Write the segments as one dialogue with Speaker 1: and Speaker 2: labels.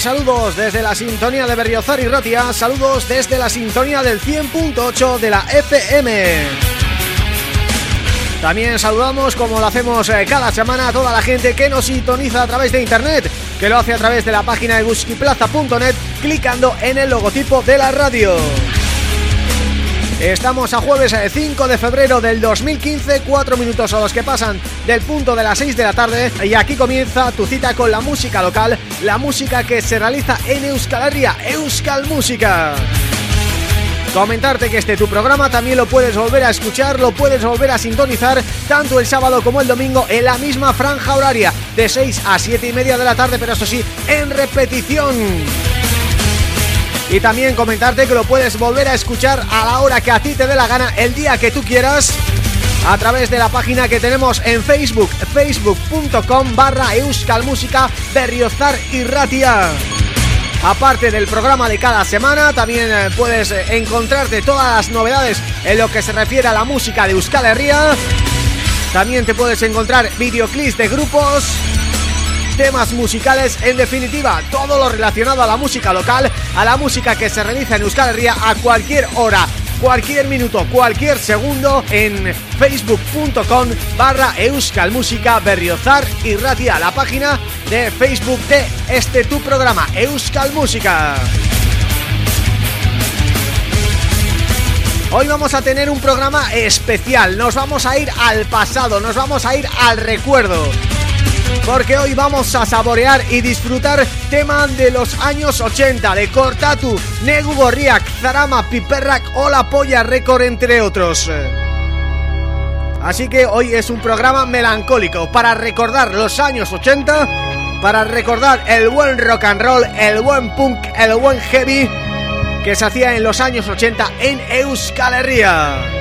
Speaker 1: saludos desde la sintonía de Berriozar y Ratia, saludos desde la sintonía del 100.8 de la FM. También saludamos, como lo hacemos eh, cada semana, a toda la gente que nos sintoniza a través de internet, que lo hace a través de la página de guskiplaza.net, clicando en el logotipo de la radio. Estamos a jueves 5 eh, de febrero del 2015, cuatro minutos a los que pasan del punto de las 6 de la tarde y aquí comienza tu cita con la música local, la música que se realiza en Euskal Herria, Euskal Música. Comentarte que este tu programa también lo puedes volver a escuchar, lo puedes volver a sintonizar tanto el sábado como el domingo en la misma franja horaria de 6 a 7 y media de la tarde, pero eso sí, en repetición. Y también comentarte que lo puedes volver a escuchar a la hora que a ti te dé la gana, el día que tú quieras a través de la página que tenemos en Facebook, facebook.com barra euskalmusica berriozar y ratia. Aparte del programa de cada semana, también eh, puedes eh, encontrarte todas las novedades en lo que se refiere a la música de Euskal Herria También te puedes encontrar videoclips de grupos temas musicales, en definitiva, todo lo relacionado a la música local, a la música que se realiza en Euskal Herria a cualquier hora cualquier minuto, cualquier segundo en facebook.com barra Euskal Música Berriozar y Ratia, la página de Facebook de este tu programa, Euskal Música. Hoy vamos a tener un programa especial, nos vamos a ir al pasado, nos vamos a ir al recuerdo porque hoy vamos a saborear y disfrutar temas de los años 80 de Cortatu, Negu Borriak, Zarama, Piperrak o La Polla Record entre otros. Así que hoy es un programa melancólico para recordar los años 80, para recordar el buen rock and roll, el buen punk, el buen heavy que se hacía en los años 80 en Euskal Herria.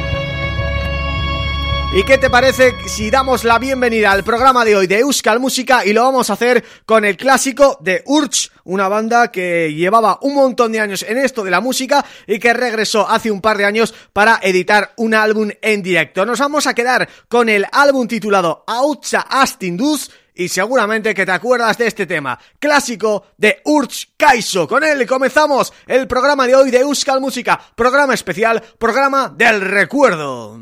Speaker 1: ¿Y qué te parece si damos la bienvenida al programa de hoy de Euskal Música y lo vamos a hacer con el clásico de Urch, una banda que llevaba un montón de años en esto de la música y que regresó hace un par de años para editar un álbum en directo. Nos vamos a quedar con el álbum titulado Autsa Astindus y seguramente que te acuerdas de este tema, clásico de Urch Kaiso. Con él comenzamos el programa de hoy de Euskal Música, programa especial, programa del recuerdo.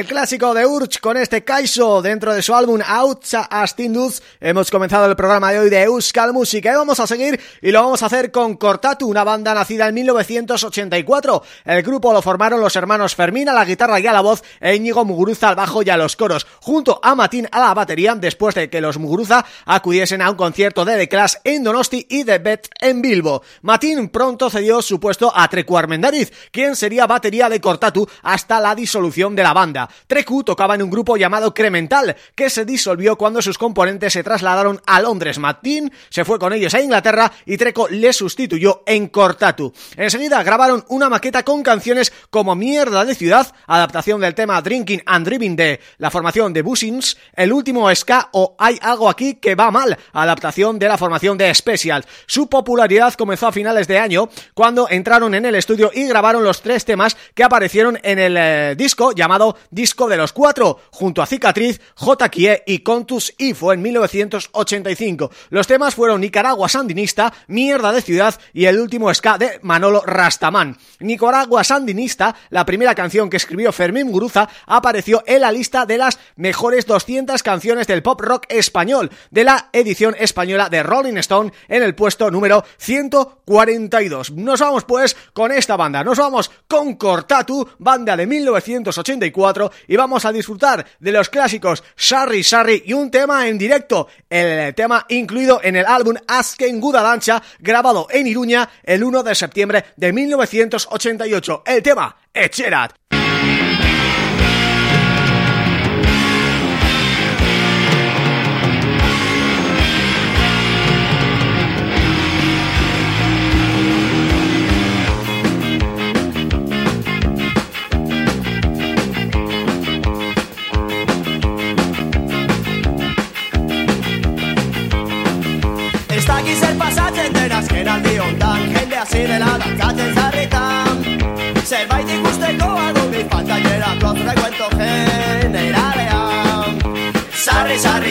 Speaker 1: El clásico de Urch con este Kaiso dentro de su álbum Outsa Astinduz hemos comenzado el programa de hoy de Euskal Música y vamos a seguir y lo vamos a hacer con Cortatu, una banda nacida en 1984. El grupo lo formaron los hermanos Fermín a la guitarra y a la voz e Íñigo Muguruza al bajo y a los coros, junto a Matín a la batería después de que los Muguruza acudiesen a un concierto de The Clash en Donosti y de Bet en Bilbo. Matín pronto cedió su puesto a Trecu Armendariz, quien sería batería de Cortatu hasta la disolución de la banda. Trecu tocaba en un grupo llamado Cremental, que se disolvió cuando sus componentes se trasladaron a Londres. Martin se fue con ellos a Inglaterra y Treco le sustituyó en Cortatu. Enseguida grabaron una maqueta con canciones como Mierda de Ciudad, adaptación del tema Drinking and Driving de la formación de Bushings, El Último Ska o Hay Algo Aquí Que Va Mal, adaptación de la formación de Special. Su popularidad comenzó a finales de año cuando entraron en el estudio y grabaron los tres temas que aparecieron en el eh, disco llamado Disco de los Cuatro, junto a Cicatriz, JQE y Contus fue en 1985. Los temas fueron Nicaragua Sandinista, Mierda de Ciudad y el último ska de Manolo Rastaman. Nicaragua Sandinista, la primera canción que escribió Fermín Muguruza, apareció en la lista de las mejores 200 canciones del pop rock español de la edición española de Rolling Stone en el puesto número 142. Nos vamos pues con esta banda, nos vamos con Cortatu, banda de 1984 y vamos a disfrutar de los clásicos Sarri Sarri y un tema en directo, el tema incluido en el álbum Asken Gudalancha grabado en Iruña el 1 de septiembre de 1988. El tema Echerat.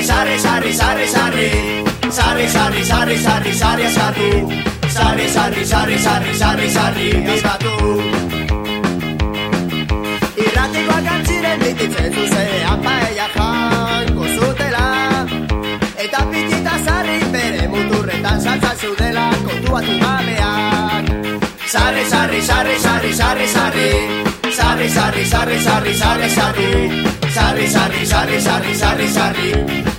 Speaker 2: Sarri, sarri, sarri, sarri, sarri, sarri Sarri, sarri, sarri, sarri, sarri, sarri Sarri, sarri, sarri, sarri, sarri, sarri Eskatu Irratikoak antziren bititzen zuzenean paella janko zutela Eta pitita zarri bere muturretan saltza zudela kontuatu gabeak Sarri, sarri, sarri, sarri, sarri, sarri Sarri, sarri, sarri, sarri, sarri, sarri Sarri, sarri, sarri, sarri, sarri, sarri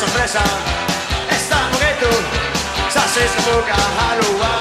Speaker 2: sorpresa. Ez da mugitu Zazizko buka halua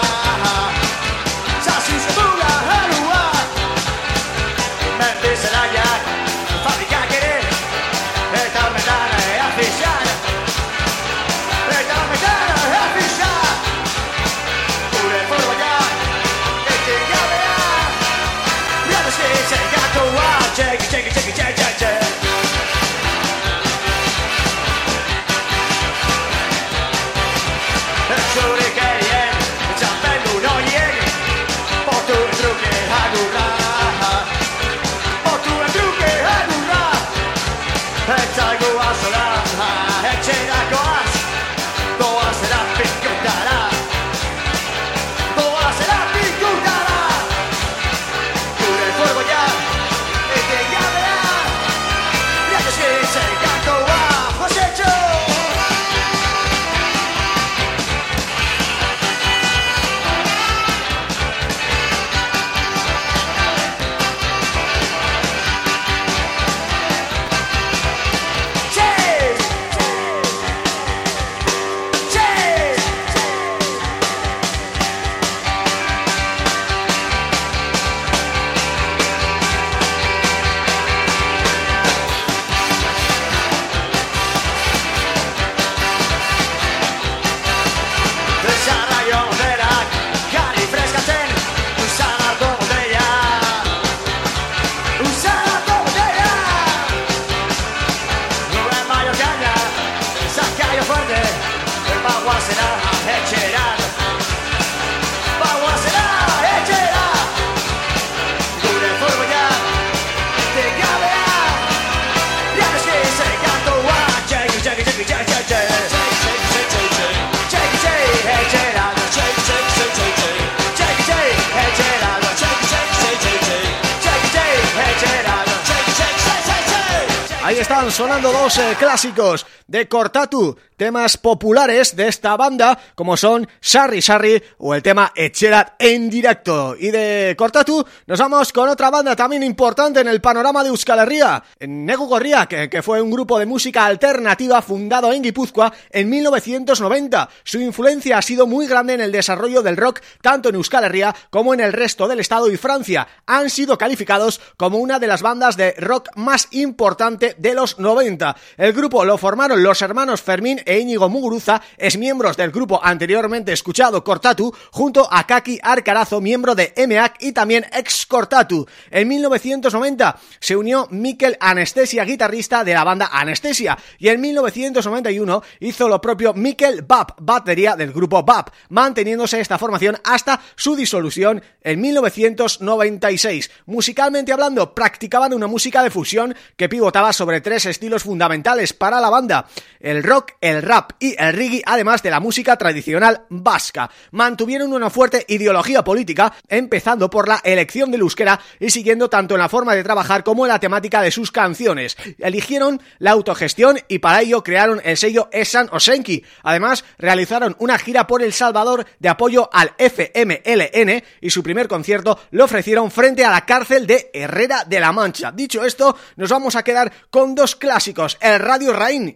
Speaker 1: eh, clásicos de Cortatu, temas populares de esta banda, como son Sarri Sarri o el tema Echerat en directo. Y de Cortatu nos vamos con otra banda también importante en el panorama de Euskal Herria, Negu Gorria, que, que fue un grupo de música alternativa fundado en Guipúzcoa en 1990. Su influencia ha sido muy grande en el desarrollo del rock tanto en Euskal Herria como en el resto del estado y Francia. Han sido calificados como una de las bandas de rock más importante de los 90. El grupo lo formaron los hermanos Fermín e Íñigo Muguruza, es miembros del grupo anteriormente escuchado Cortatu, junto a Kaki Arcarazo, miembro de EMEAC y también ex Cortatu. En 1990 se unió Mikel Anestesia, guitarrista de la banda Anestesia, y en 1991 hizo lo propio Mikel Bap, batería del grupo Bap, manteniéndose esta formación hasta su disolución en 1996. Musicalmente hablando, practicaban una música de fusión que pivotaba sobre tres estilos fundamentales para la banda, el rock, el rap y el reggae, además de la música tradicional vasca. Mantuvieron una fuerte ideología política, empezando por la elección del euskera y siguiendo tanto en la forma de trabajar como en la temática de sus canciones. Eligieron la autogestión y para ello crearon el sello Esan Osenki. Además, realizaron una gira por El Salvador de apoyo al FMLN y su primer concierto lo ofrecieron frente a la cárcel de Herrera de la Mancha. Dicho esto, nos vamos a quedar con dos clásicos, el Radio Rain,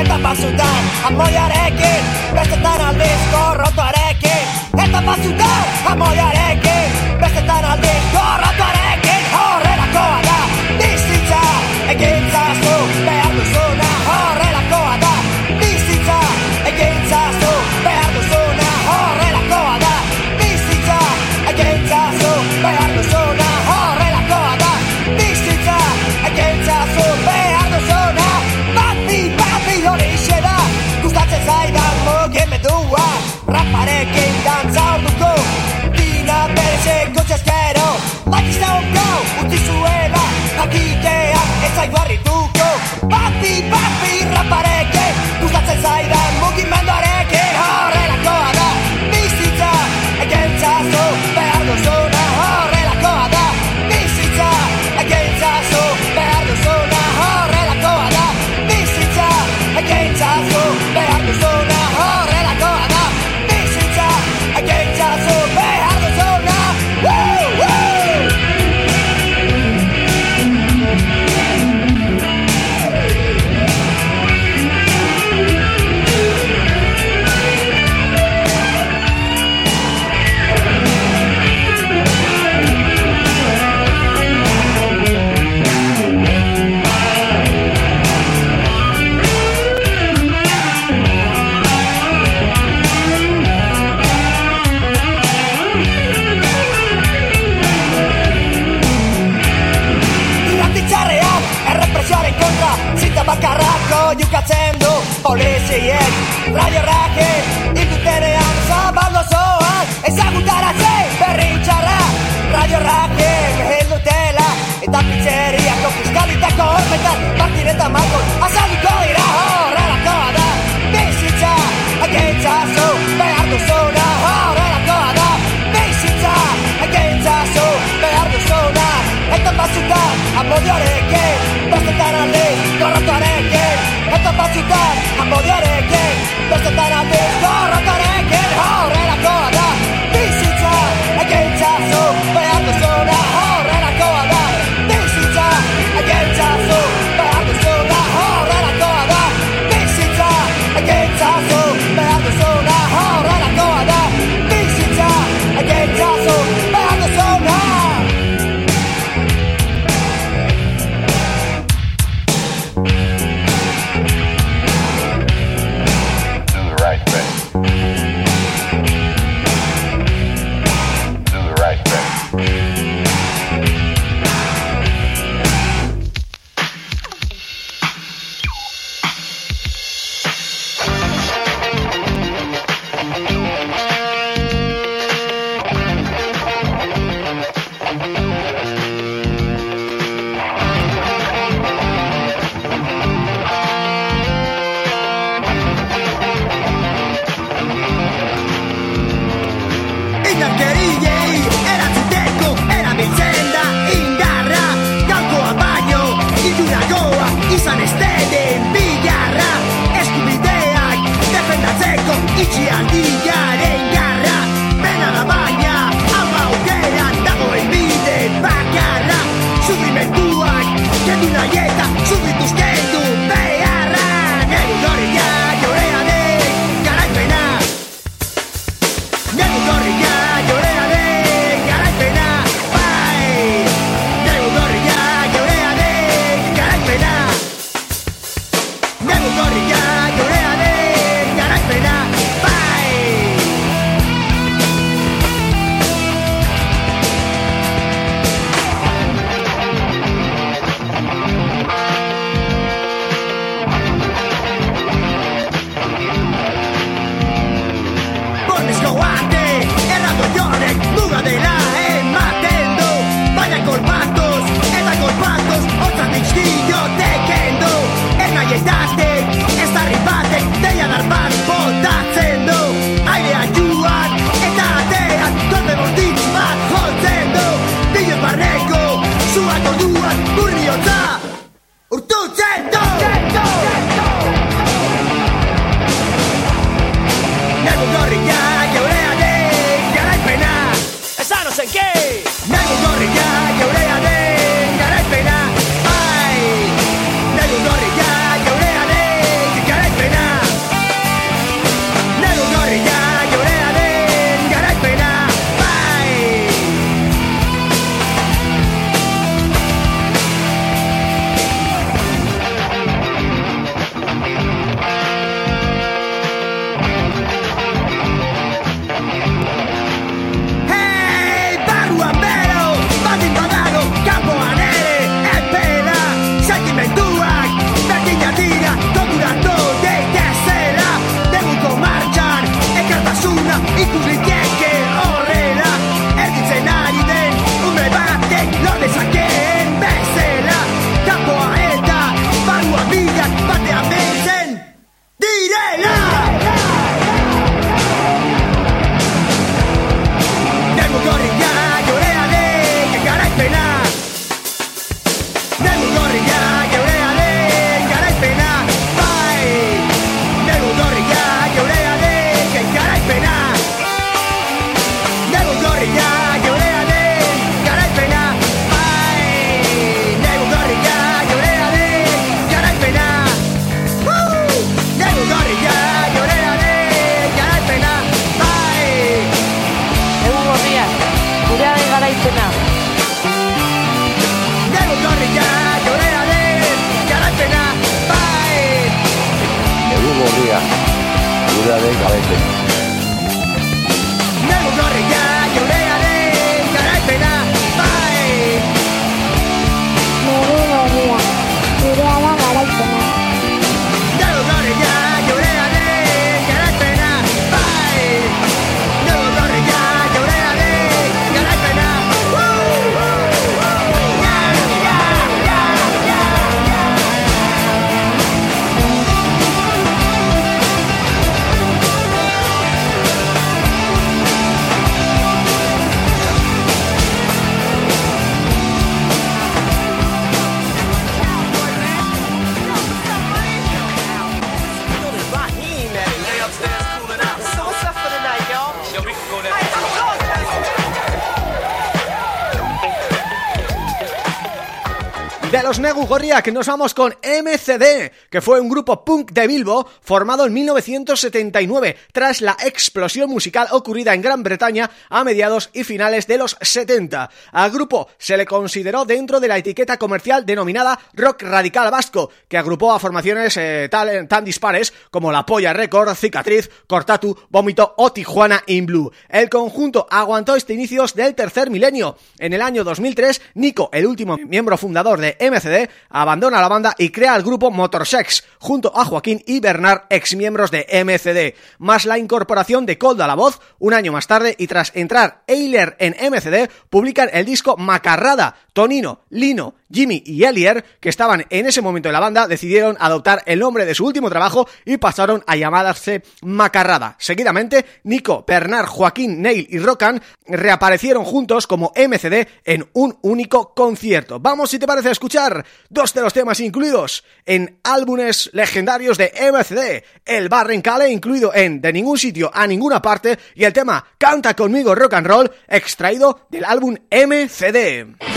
Speaker 3: eta pasutan amoiarekin bestetan aldiz gorrotuarekin eta pasutan amoiarekin bestetan aldiz gorrotuarekin horrerakoa Zaida. Batzuta amodiarekin Bestetan aldiz gorrotarekin Eta batzuta amodiarekin Bestetan aldiz
Speaker 1: gorrotarekin Horre que nos vamos con MCD, que fue un grupo punk de Bilbo formado en 1979 tras la explosión musical ocurrida en Gran Bretaña a mediados y finales de los 70. Al grupo se le consideró dentro de la etiqueta comercial denominada rock radical vasco, que agrupó a formaciones eh, tan dispares como La Polla Record, Cicatriz, Cortatu, Vómito o Tijuana in Blue. El conjunto aguantó este inicios del tercer milenio. En el año 2003, Nico, el último miembro fundador de MCD, abandona la banda y crea el grupo Junto a Joaquín y Bernard, ex miembros de MCD, más la incorporación de Cold a la voz, un año más tarde, y tras entrar Eiler en MCD, publican el disco Macarrada, Tonino, Lino, Jimmy y Elier, que estaban en ese momento en la banda, decidieron adoptar el nombre de su último trabajo y pasaron a llamarse Macarrada. Seguidamente, Nico, Bernard, Joaquín, Neil y Rocan reaparecieron juntos como MCD en un único concierto. Vamos, si te parece, a escuchar dos de los temas incluidos en legendarios de MCD. El Barrencale, incluido en De Ningún Sitio a Ninguna Parte, y el tema Canta Conmigo Rock and Roll, extraído del álbum MCD.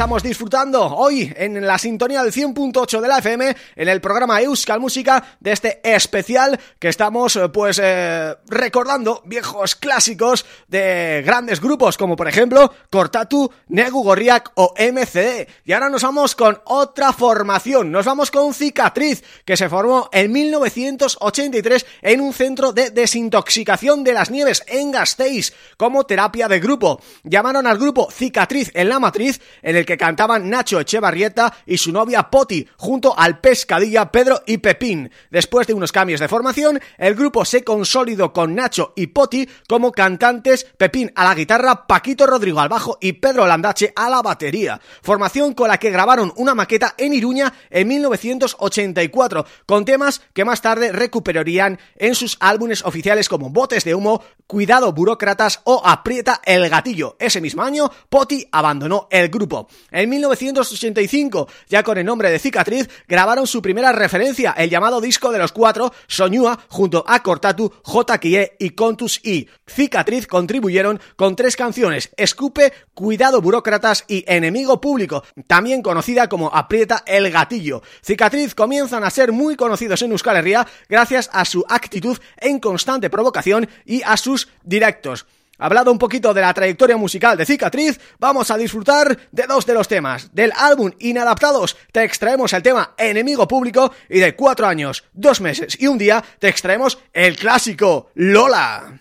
Speaker 1: Estamos disfrutando hoy en la sintonía del 100.8 de la FM en el programa Euskal Música de este especial que estamos eh, pues eh, recordando viejos clásicos de grandes grupos como por ejemplo Cortatu, Negu Gorriak o MCD y ahora nos vamos con otra formación, nos vamos con Cicatriz que se formó en 1983 en un centro de desintoxicación de las nieves en Gasteiz como terapia de grupo, llamaron al grupo Cicatriz en la matriz en el que cantaban Nacho Echevarrieta y su novia Poti, junto al Pescadilla, Pedro y Pepín. Después de unos cambios de formación, el grupo se consolidó con Nacho y Poti como cantantes, Pepín a la guitarra, Paquito Rodrigo al bajo y Pedro Landache a la batería. Formación con la que grabaron una maqueta en Iruña en 1984, con temas que más tarde recuperarían en sus álbumes oficiales como Botes de Humo, Cuidado Burócratas o Aprieta el Gatillo. Ese mismo año, Poti abandonó el grupo. En 1985, ya con el nombre de Cicatriz, grabaron su primera referencia, el llamado disco de los cuatro, Soñúa, junto a Cortatu, JQE y Contus I. Cicatriz contribuyeron con tres canciones, Escupe, Cuidado Burócratas y Enemigo Público, también conocida como Aprieta el Gatillo. Cicatriz comienzan a ser muy conocidos en Euskal Herria gracias a su actitud en constante provocación y a sus directos hablado un poquito de la trayectoria musical de Cicatriz, vamos a disfrutar de dos de los temas. Del álbum Inadaptados te extraemos el tema Enemigo Público y de cuatro años, dos meses y un día te extraemos el clásico Lola.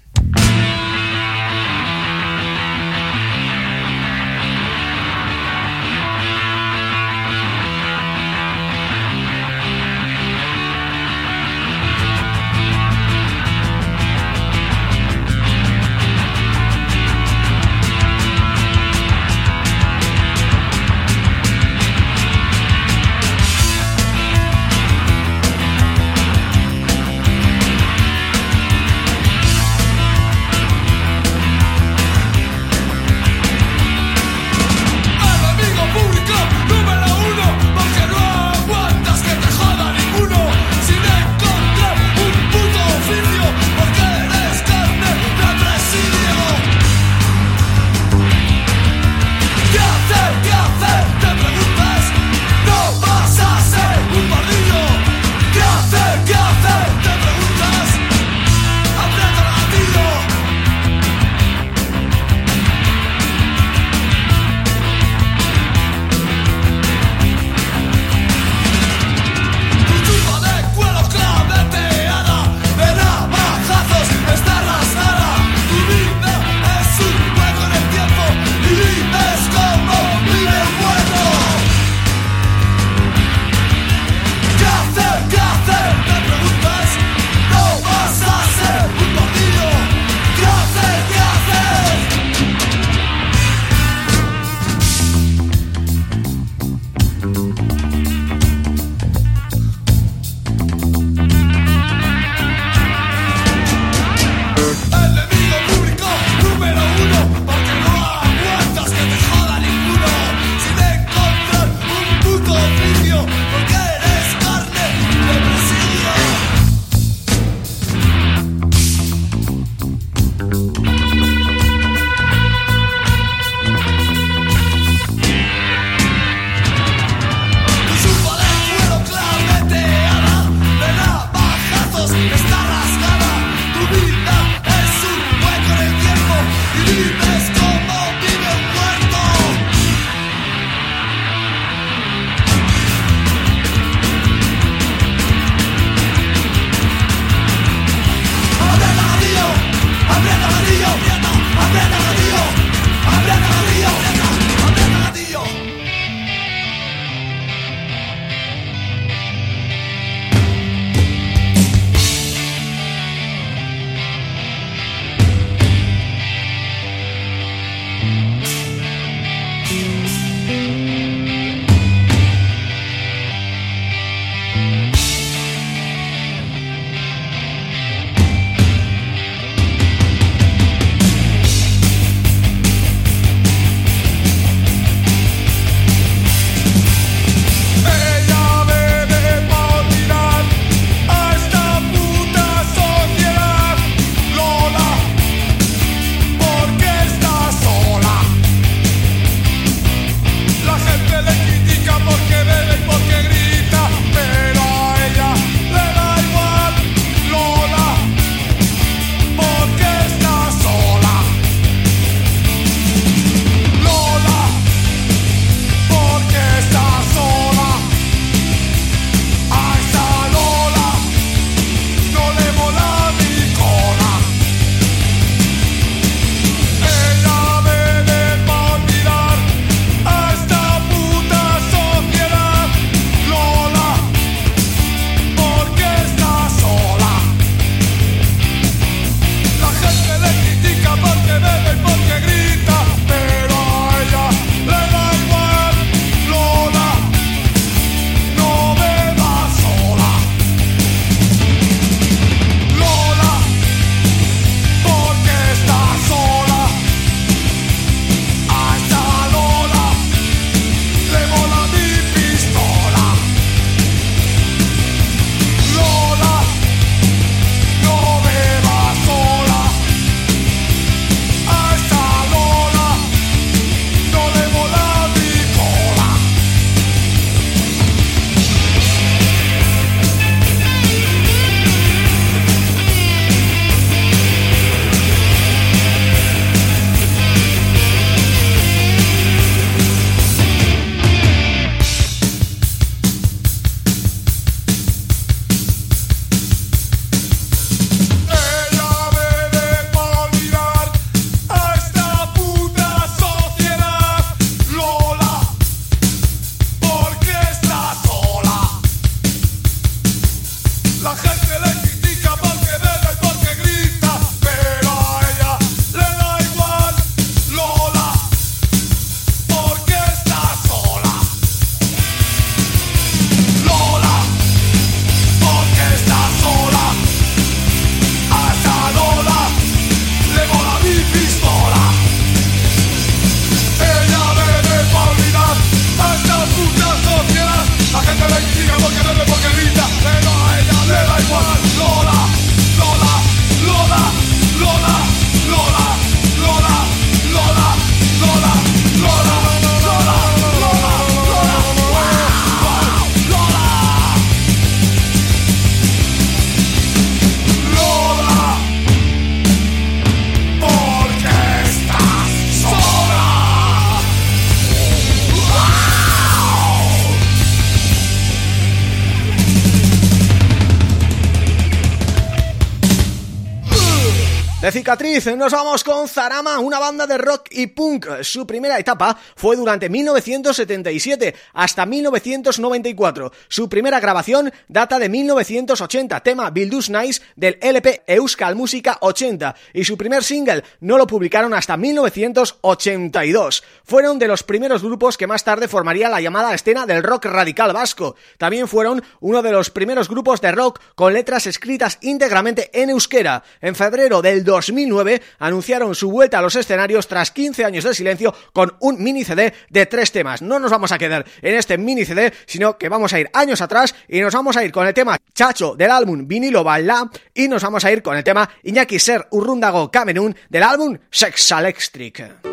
Speaker 1: Nos vamos con Zarama, una banda de rock y punk. Su primera etapa fue durante 1977 hasta 1994. Su primera grabación data de 1980, tema Bildus Nice del LP Euskal Música 80 y su primer single no lo publicaron hasta 1982. Fueron de los primeros grupos que más tarde formaría la llamada escena del rock radical vasco. También fueron uno de los primeros grupos de rock con letras escritas íntegramente en euskera. En febrero del 2009 anunciaron su vuelta a los escenarios tras 15 años de silencio con un mini CD de tres temas. No nos vamos a quedar en este mini CD, sino que vamos a ir años atrás y nos vamos a ir con el tema Chacho del álbum Vinilo Baila y nos vamos a ir con el tema Iñaki Ser Urrundago Camerún del álbum Sex Electric.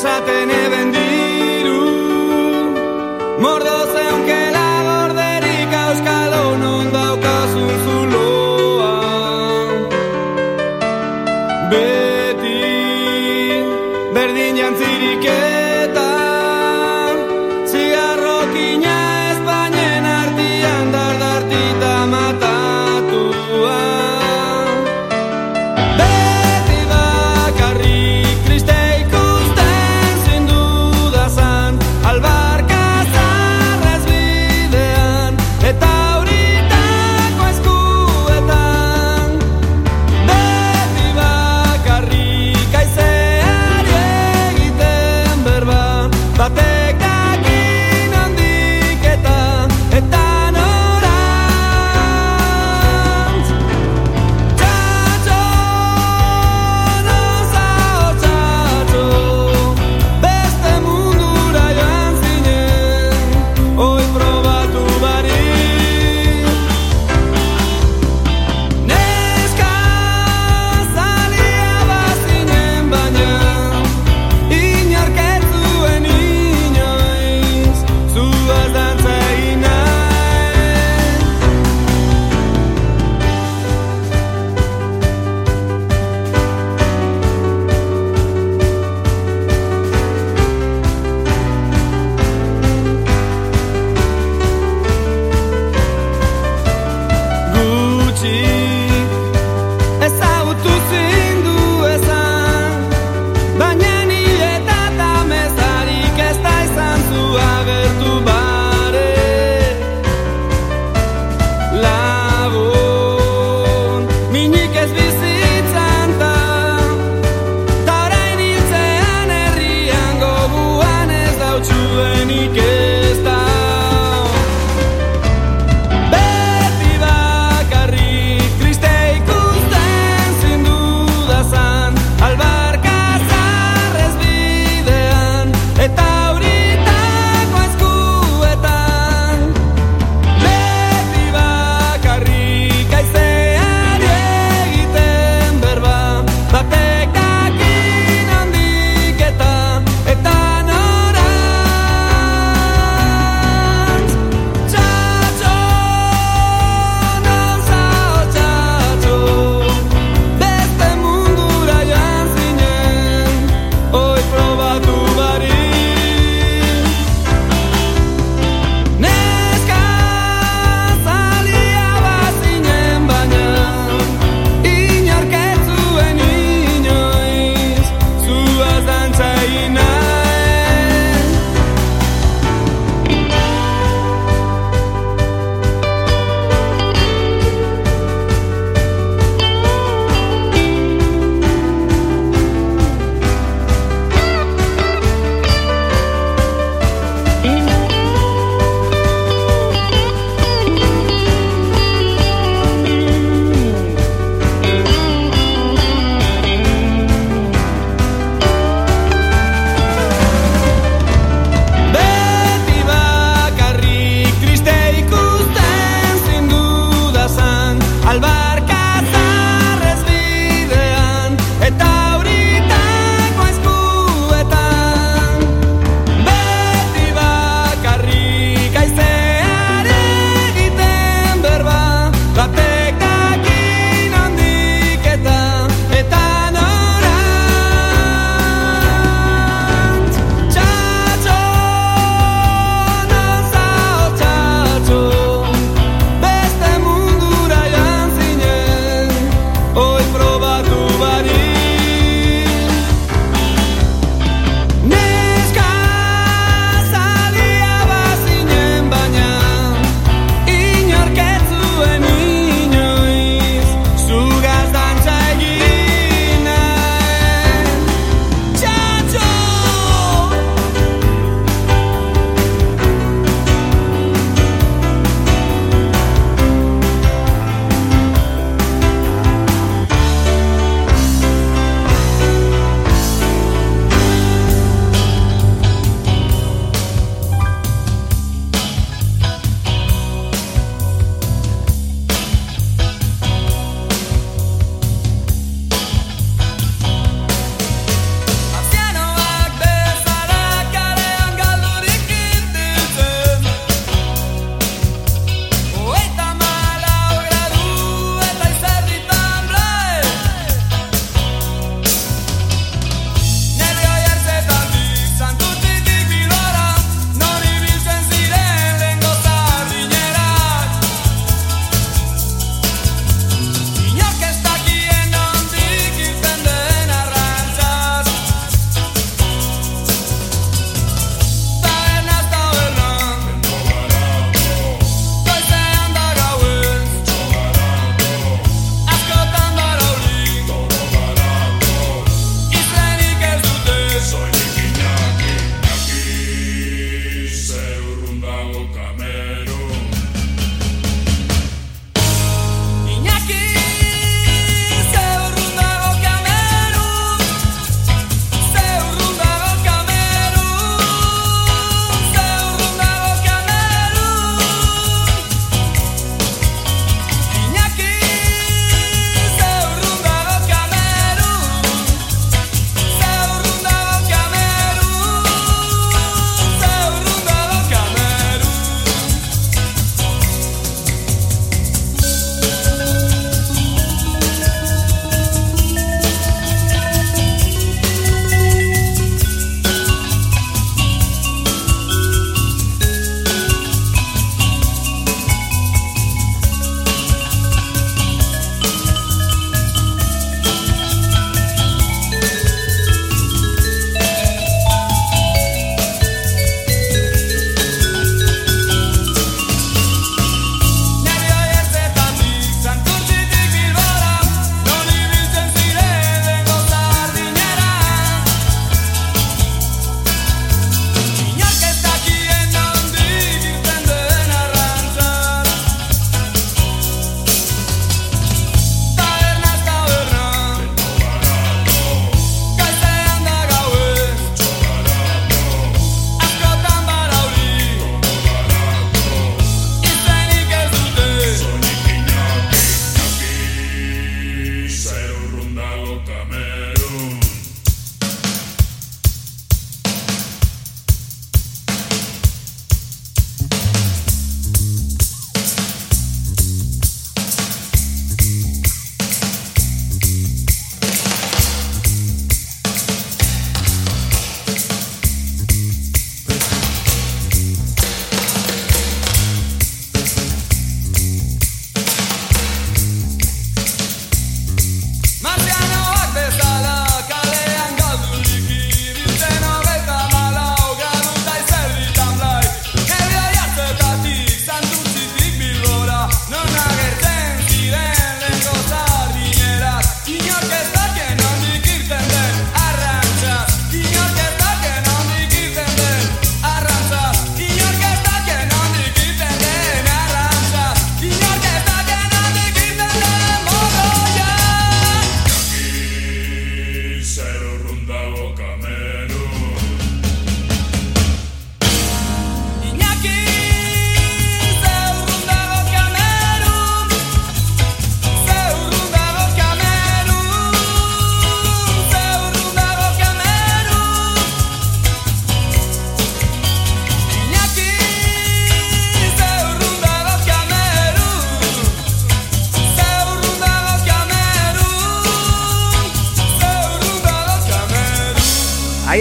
Speaker 4: esaten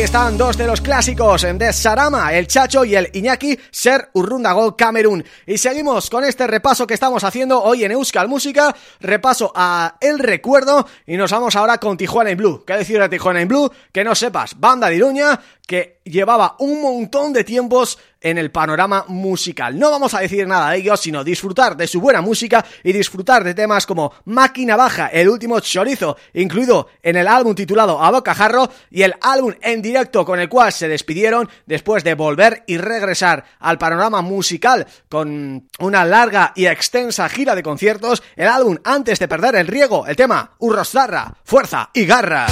Speaker 1: están dos de los clásicos de Sarama, el Chacho y el Iñaki, Ser Urrundago Camerún. Y seguimos con este repaso que estamos haciendo hoy en Euskal Música, repaso a El Recuerdo y nos vamos ahora con Tijuana in Blue. ¿Qué decir de Tijuana in Blue? Que no sepas, banda de Iruña que llevaba un montón de tiempos en el panorama musical. No vamos a decir nada de ellos, sino disfrutar de su buena música y disfrutar de temas como Máquina Baja, el último chorizo, incluido en el álbum titulado A Bocajarro y el álbum en directo con el cual se despidieron después de volver y regresar al panorama musical con una larga y extensa gira de conciertos, el álbum Antes de perder el riego, el tema Urrostarra, Fuerza y Garra.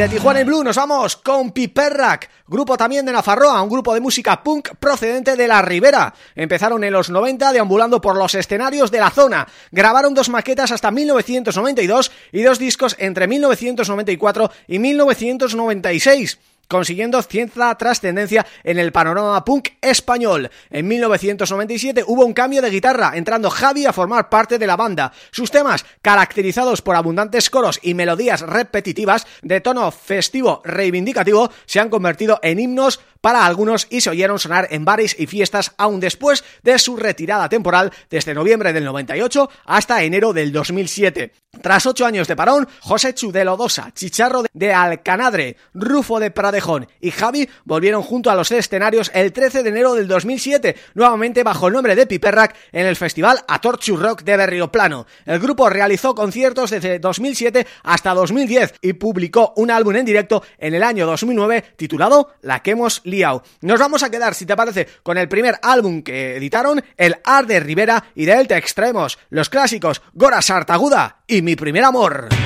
Speaker 1: De Tijuana y Blue nos vamos con Piperrack, grupo también de Nafarroa, un grupo de música punk procedente de la Ribera. Empezaron en los 90 deambulando por los escenarios de la zona. Grabaron dos maquetas hasta 1992 y dos discos entre 1994 y 1996 consiguiendo cierta trascendencia en el panorama punk español. En 1997 hubo un cambio de guitarra, entrando Javi a formar parte de la banda. Sus temas, caracterizados por abundantes coros y melodías repetitivas de tono festivo reivindicativo, se han convertido en himnos para algunos y se oyeron sonar en bares y fiestas aún después de su retirada temporal desde noviembre del 98 hasta enero del 2007. Tras ocho años de parón, José Chudelodosa, Chicharro de Alcanadre, Rufo de Pradejón y Javi volvieron junto a los escenarios el 13 de enero del 2007, nuevamente bajo el nombre de Piperrack en el festival Atorchu Rock de Berrioplano. El grupo realizó conciertos desde 2007 hasta 2010 y publicó un álbum en directo en el año 2009 titulado La que hemos liado. Nos vamos a quedar, si te parece, con el primer álbum que editaron, el Art de Rivera y de él te extraemos los clásicos Gora Sartaguda y Mi Primer Amor.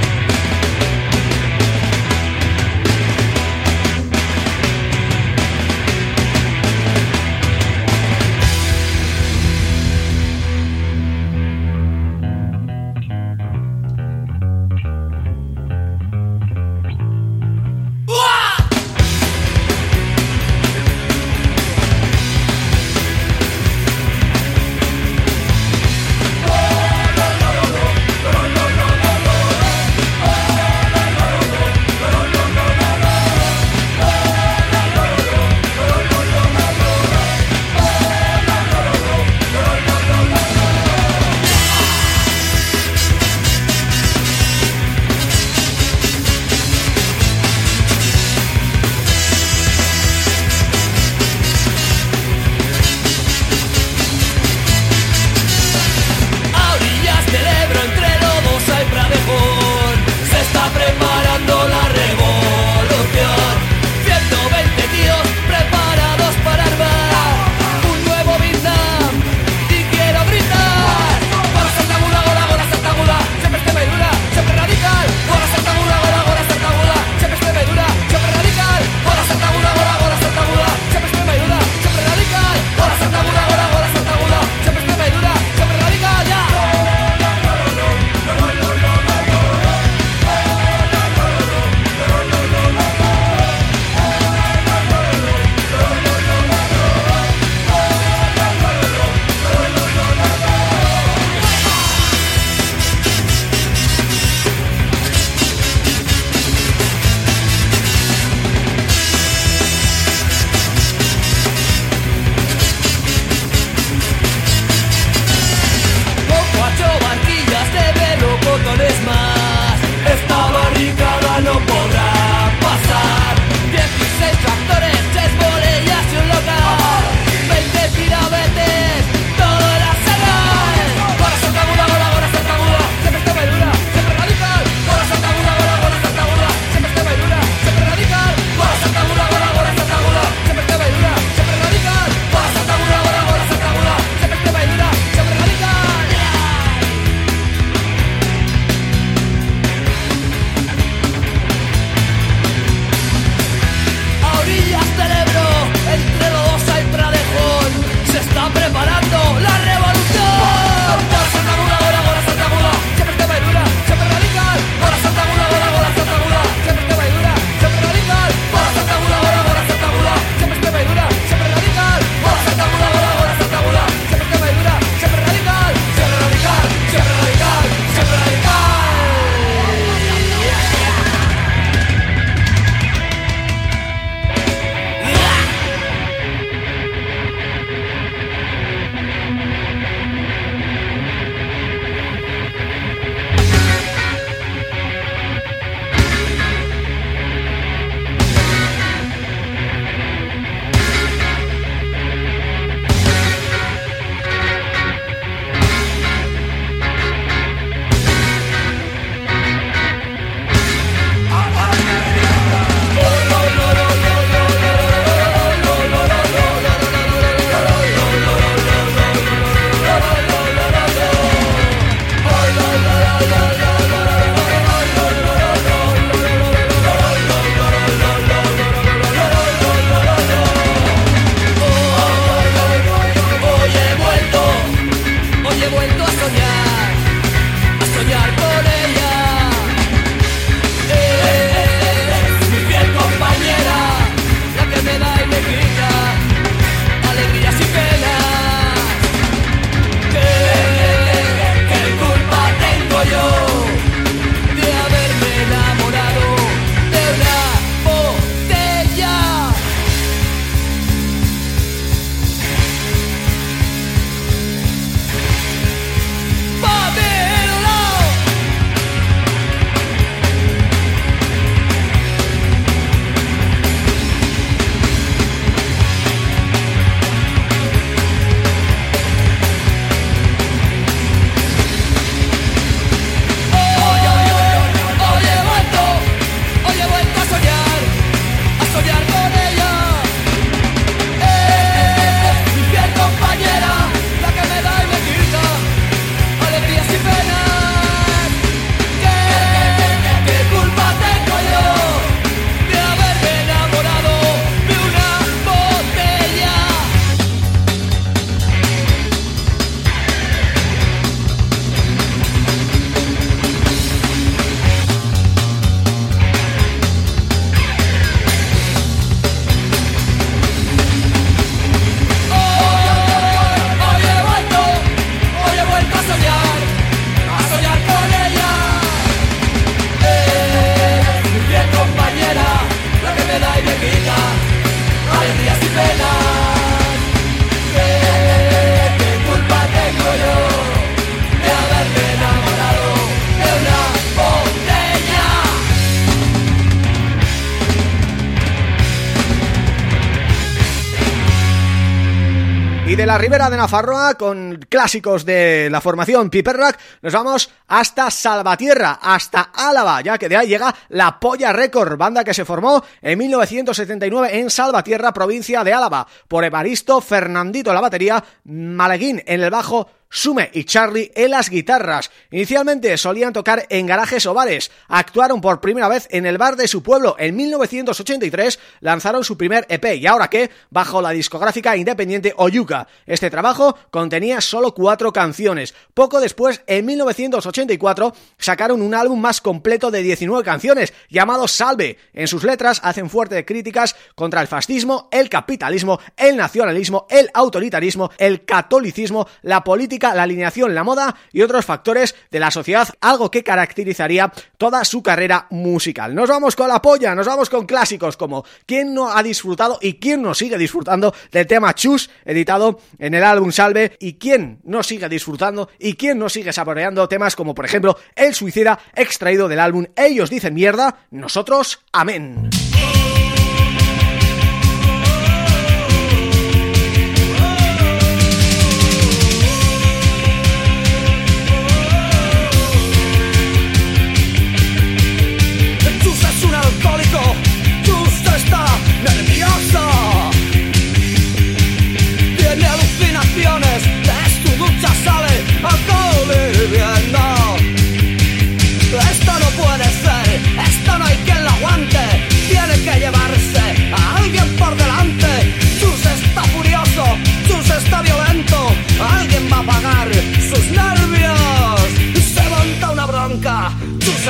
Speaker 1: Y de la Ribera de Nafarroa, con clásicos de la formación Piperrack, nos vamos hasta Salvatierra, hasta Álava, ya que de ahí llega La Polla Record, banda que se formó en 1979 en Salvatierra, provincia de Álava, por Evaristo Fernandito la batería, Maleguín en el bajo, Sume y Charlie en las guitarras. Inicialmente solían tocar en garajes o bares, actuaron por primera vez en el bar de su pueblo. En 1983 lanzaron su primer EP y ahora que, bajo la discográfica independiente Oyuka. Este trabajo contenía solo cuatro canciones. Poco después, en 1984, sacaron un álbum más completo de 19 canciones, llamado Salve. En sus letras hacen fuertes críticas contra el fascismo, el capitalismo, el nacionalismo, el autoritarismo, el catolicismo, la política la alineación, la moda y otros factores de la sociedad, algo que caracterizaría toda su carrera musical. Nos vamos con la polla, nos vamos con clásicos como ¿Quién no ha disfrutado y quién no sigue disfrutando del tema Chus, editado en el álbum Salve y quién no sigue disfrutando y quién no sigue saboreando temas como por ejemplo El Suicida extraído del álbum Ellos dicen mierda, nosotros amén.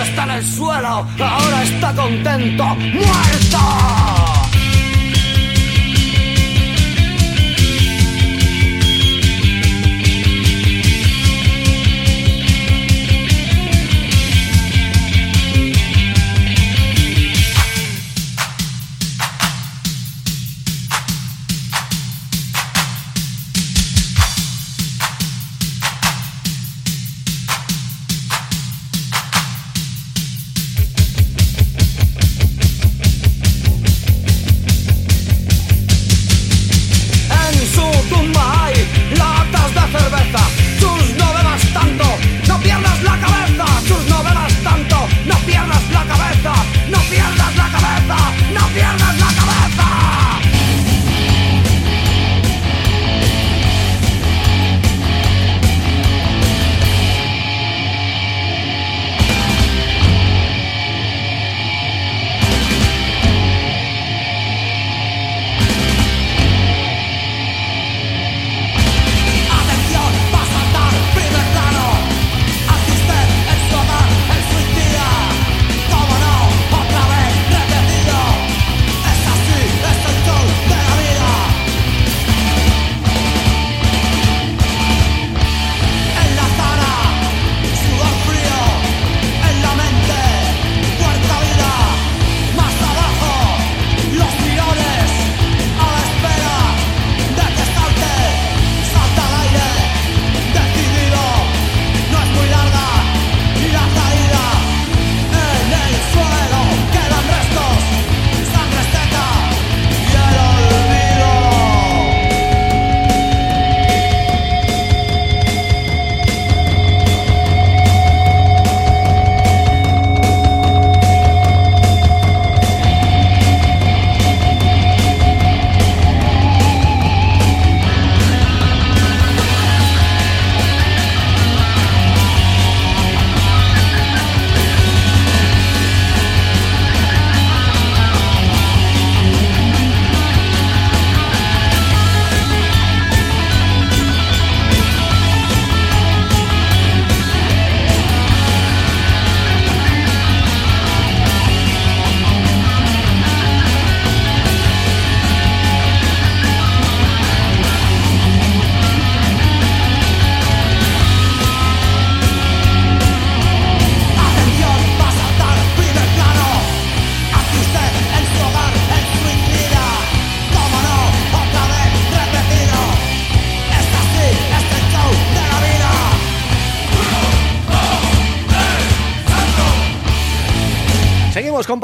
Speaker 2: Está en el suelo, ahora está contento, muerto.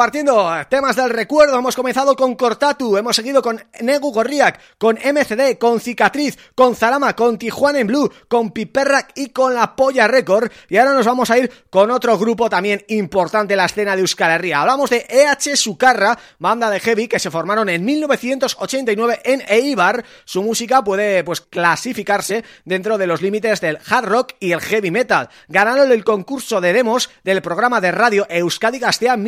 Speaker 1: Compartiendo temas del recuerdo, hemos comenzado con Cortatu, hemos seguido con Negu Gorriak, con MCD, con Cicatriz, con Zarama, con Tijuana en Blue, con Piperrack y con La Polla Record y ahora nos vamos a ir con otro grupo también importante la escena de Euskal Herria. Hablamos de EH Sucarra, banda de heavy que se formaron en 1989 en Eibar. Su música puede pues clasificarse dentro de los límites del hard rock y el heavy metal. Ganaron el concurso de demos del programa de radio Euskadi Gastea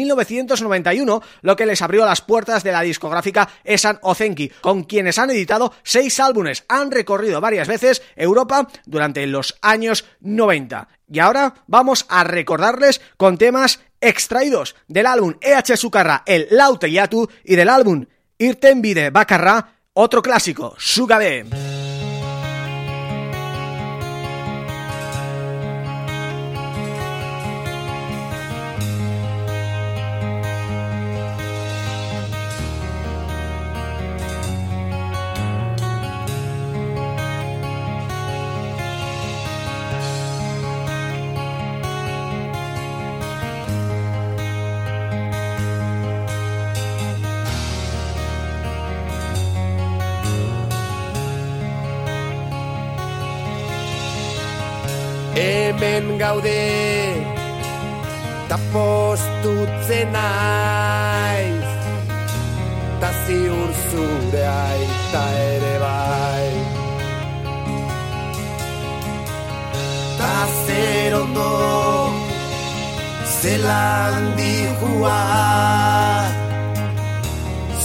Speaker 1: 1991, lo que les abrió las puertas de la discográfica Esan Ozenki, con quienes han editado seis álbumes, han recorrido varias veces Europa durante los años 90. Y ahora vamos a recordarles con temas extraídos del álbum EH Sukarra, el Laute Yatu, y del álbum Irten Bide Bakarra, otro clásico, Sugabe.
Speaker 2: Gaude Ta postutzen naiz Ta ziur zure aita ere bai. Ta zer ondo Zelan dihua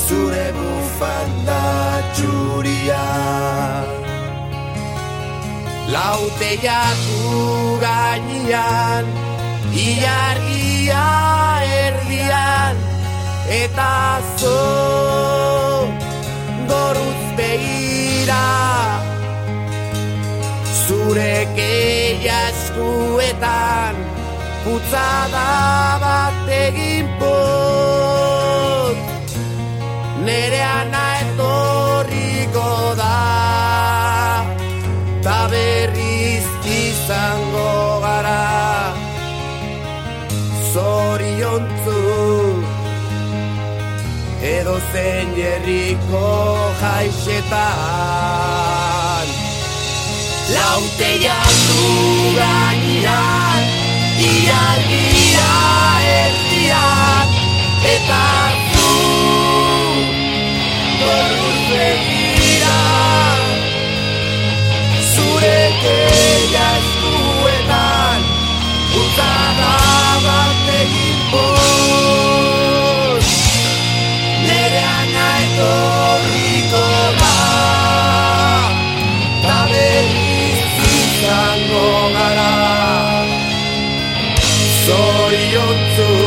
Speaker 2: Zure bufanda txuriak Laute jatu gainean Iargia erdian Eta zo Goruz begira. Zure keia eskuetan Putzada bat egin pot. Nere ana etorriko da izango gara. Zoriontzu Edo zen jerriko jaixetan. Laute jantu gainan Iargira erdian Eta zu Zorruz begira Zure kegan Utzada bat egin bost Nere ana etorriko da Ta berriz izango gara Zoriontzu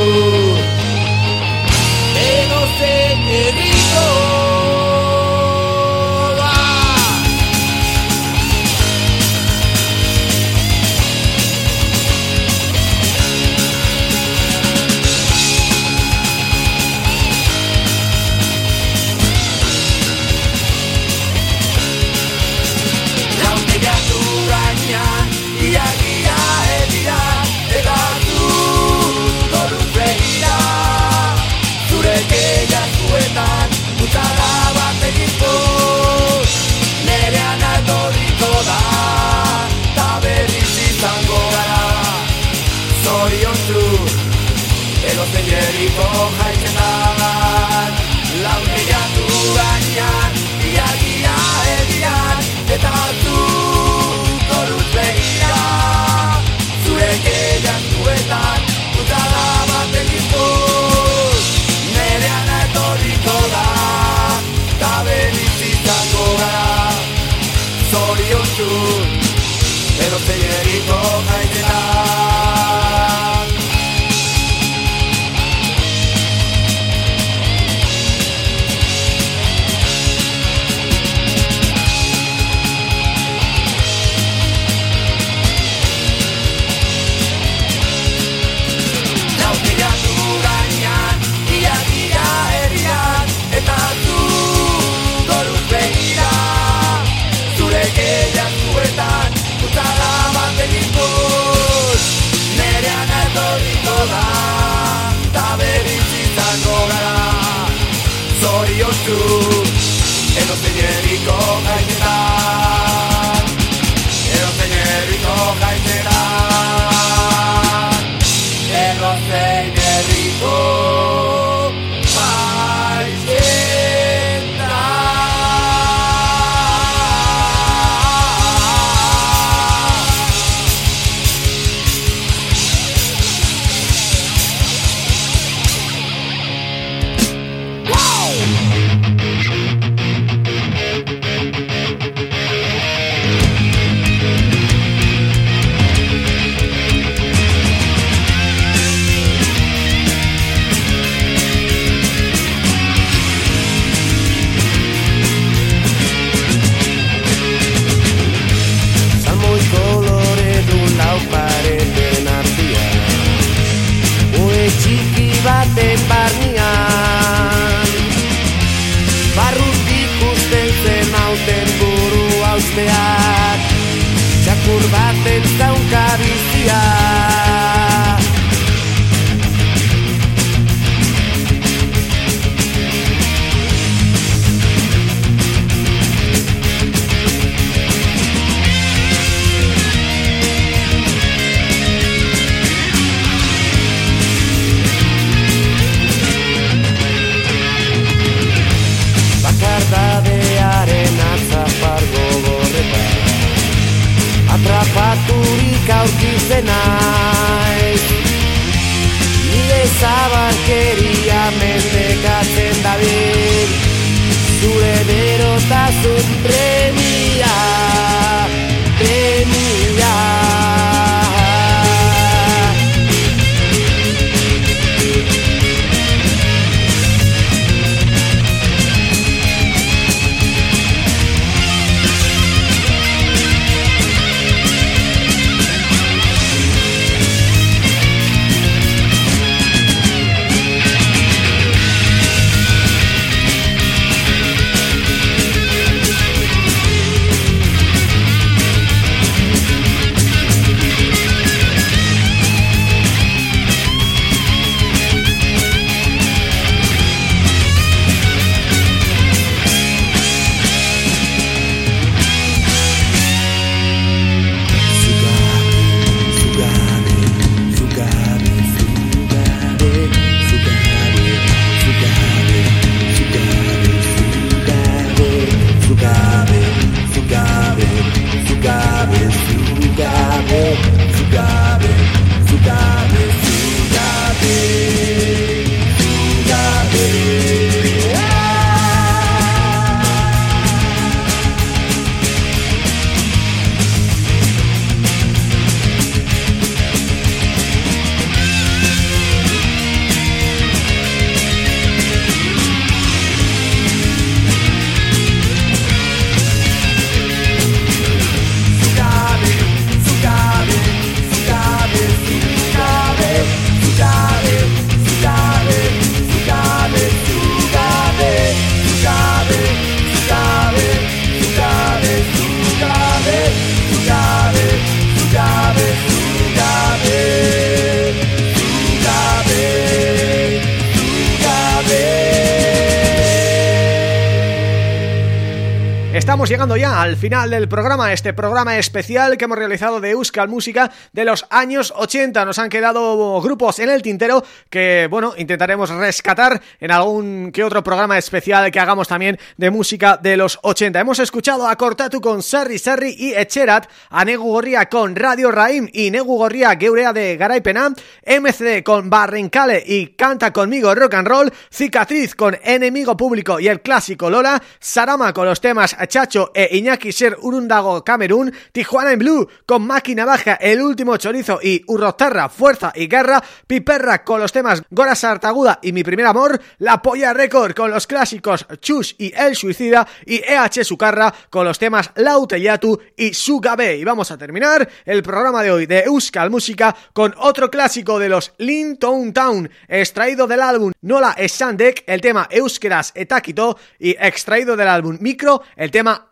Speaker 1: al final del programa, este programa especial que hemos realizado de Euskal Música de los años 80. Nos han quedado grupos en el tintero que, bueno, intentaremos rescatar en algún que otro programa especial que hagamos también de música de los 80. Hemos escuchado a Cortatu con Sarri Sarri y Echerat, a Negu Gorria con Radio Raim y Negu Gorria Geurea de Garaipena, MCD con Barrencale y Canta Conmigo Rock and Roll, Cicatriz con Enemigo Público y el clásico Lola, Sarama con los temas Chacho e Iñaki Ser Urundago Camerún, Tijuana en Blue con Máquina Baja, El Último Chorizo y Urrotarra, Fuerza y Guerra, Piperra con los temas Gora Sartaguda y Mi Primer Amor, La Polla Record con los clásicos Chus y El Suicida y EH Sucarra con los temas Lauteyatu y Sugabe. Y vamos a terminar el programa de hoy de Euskal Música con otro clásico de los Linton Town, extraído del álbum Nola Esandek, el tema Euskeras Etakito y extraído del álbum Micro, el tema tema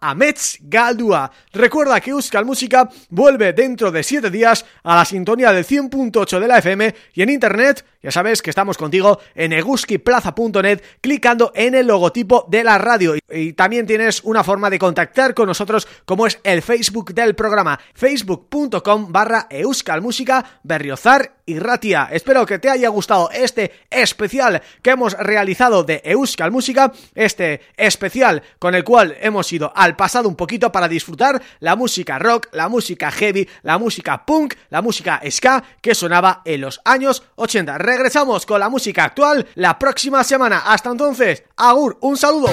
Speaker 1: Galdua. Recuerda que Euskal Música vuelve dentro de 7 días a la sintonía del 100.8 de la FM y en internet, ya sabes que estamos contigo en eguskiplaza.net clicando en el logotipo de la radio y también tienes una forma de contactar con nosotros como es el Facebook del programa facebook.com barra euskalmusica berriozar y ratia. Espero que te haya gustado este especial que hemos realizado de Euskal Música, este especial con el cual hemos ido al pasado un poquito para disfrutar la música rock, la música heavy, la música punk, la música ska que sonaba en los años 80. Regresamos con la música actual la próxima semana. Hasta entonces, Agur, un saludo.